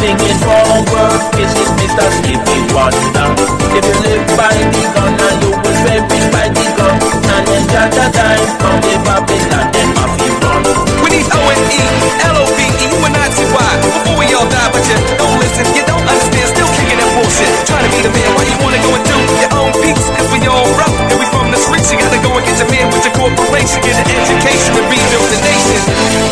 Everything in all world is in Mr. Skippy Wonder. If you live by the gun and you will be perish by the gun, and in Jaja time from the Babylon, then off you run. We need O-N-E, L-O-V-E, U-N-I-T-Y. Before we all die, but you don't listen, you don't understand, still kicking that bullshit. Trying to be the man, why you wanna go and do your own piece? Cause we all rough, and we from the streets, you gotta go and get your man with your corporation, get an education, and rebuild the nation.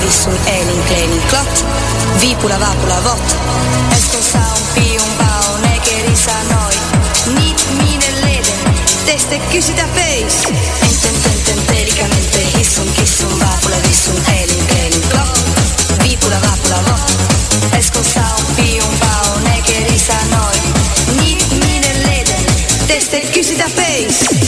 vissun elin klenin clot vipula vapula vot. Esto saun piun paun ekeri sanoi, nit minen leden, teste kysytä peis. Enten tenten telikamente hissun kissun vapula vissun elin klenin klot, vipula vapula vot. Esto saun piun paun ekeri sanoi, nit minen leden, teste kysytä peis.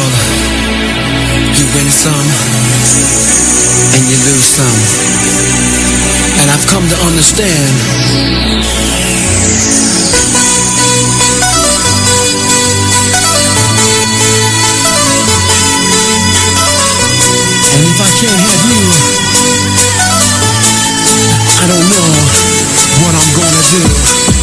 all. You win some, and you lose some. And I've come to understand. And if I can't have you, I don't know what I'm gonna do.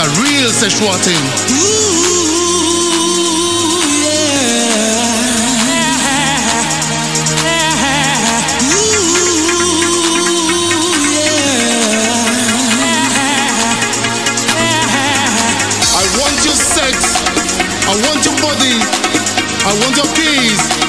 It's a real sexual thing. I want your sex. I want your body. I want your.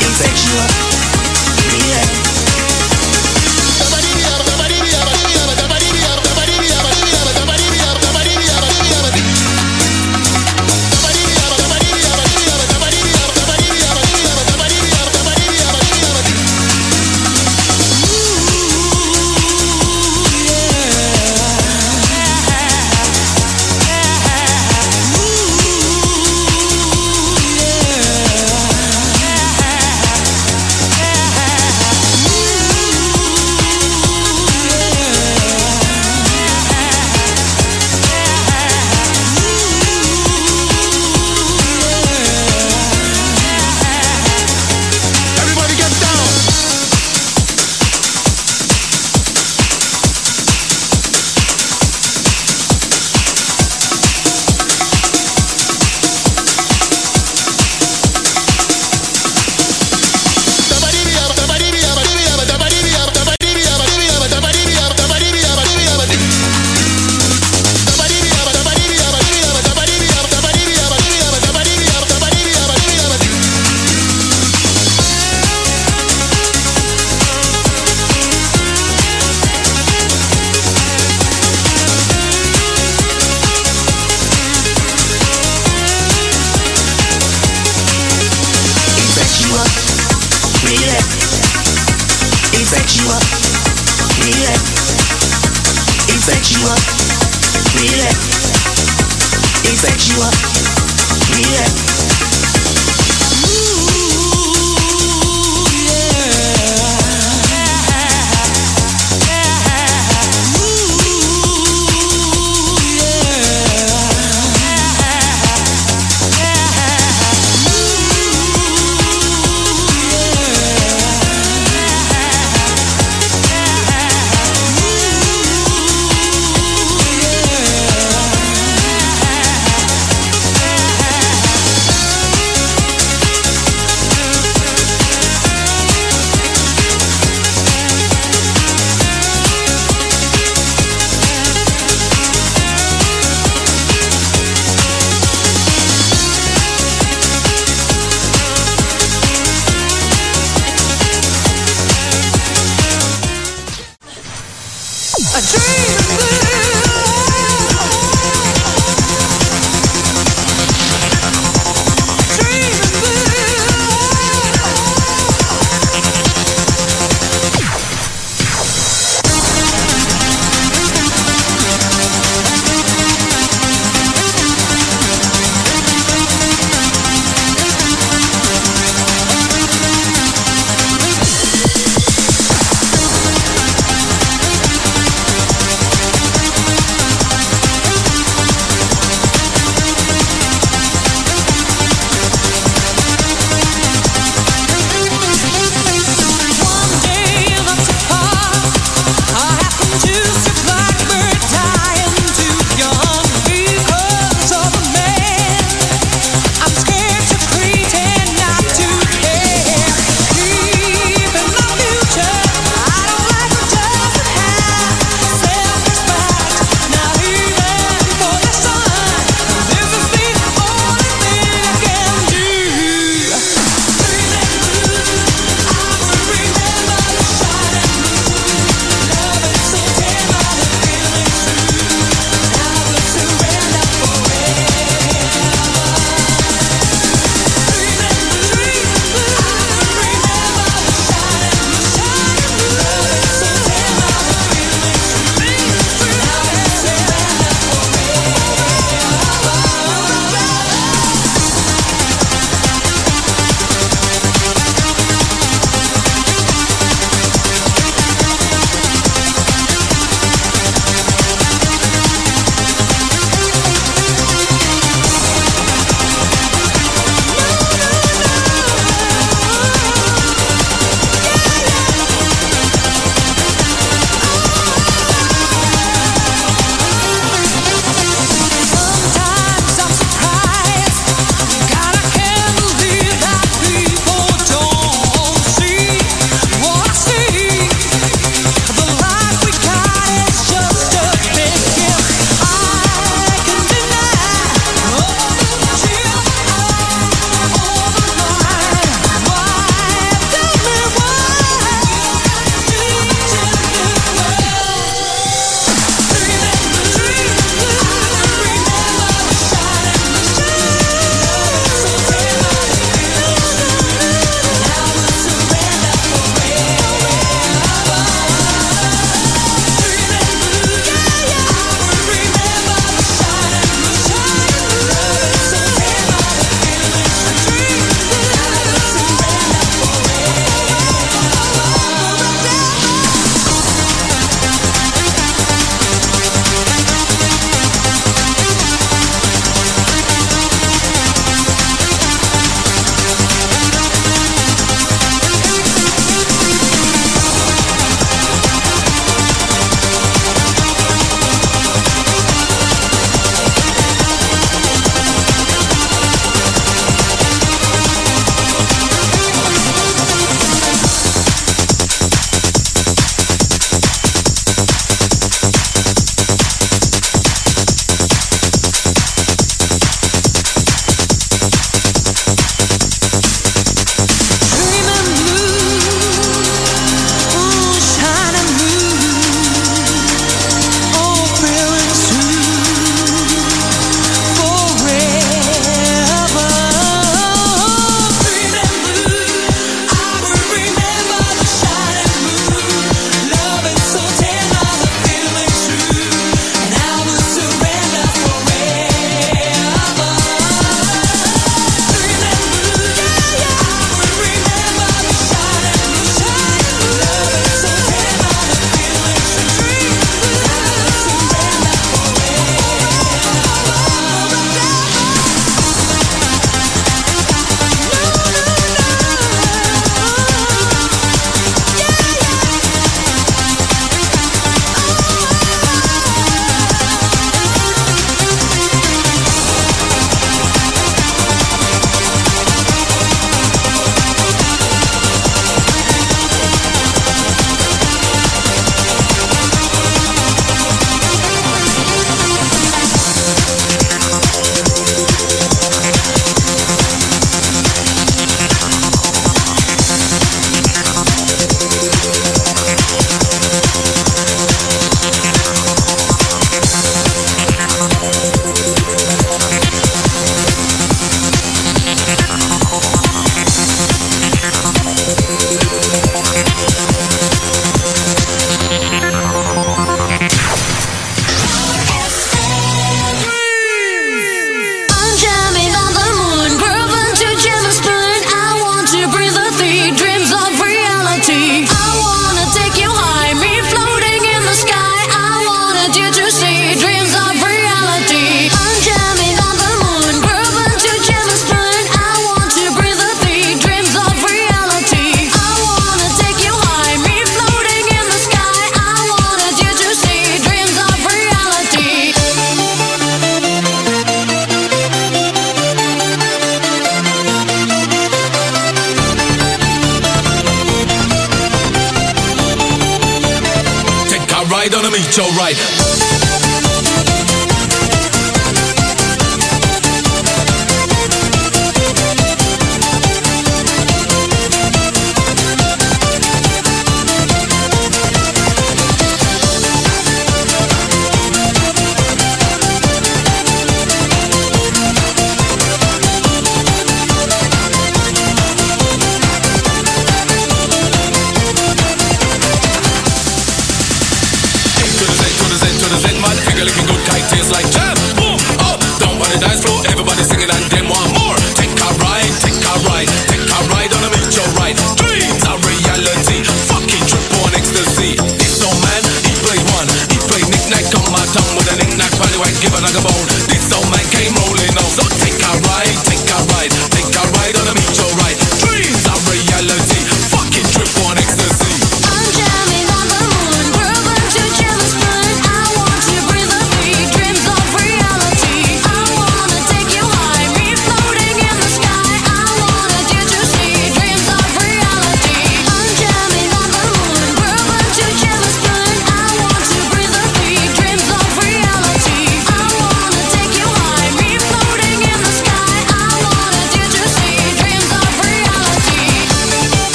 Infectious.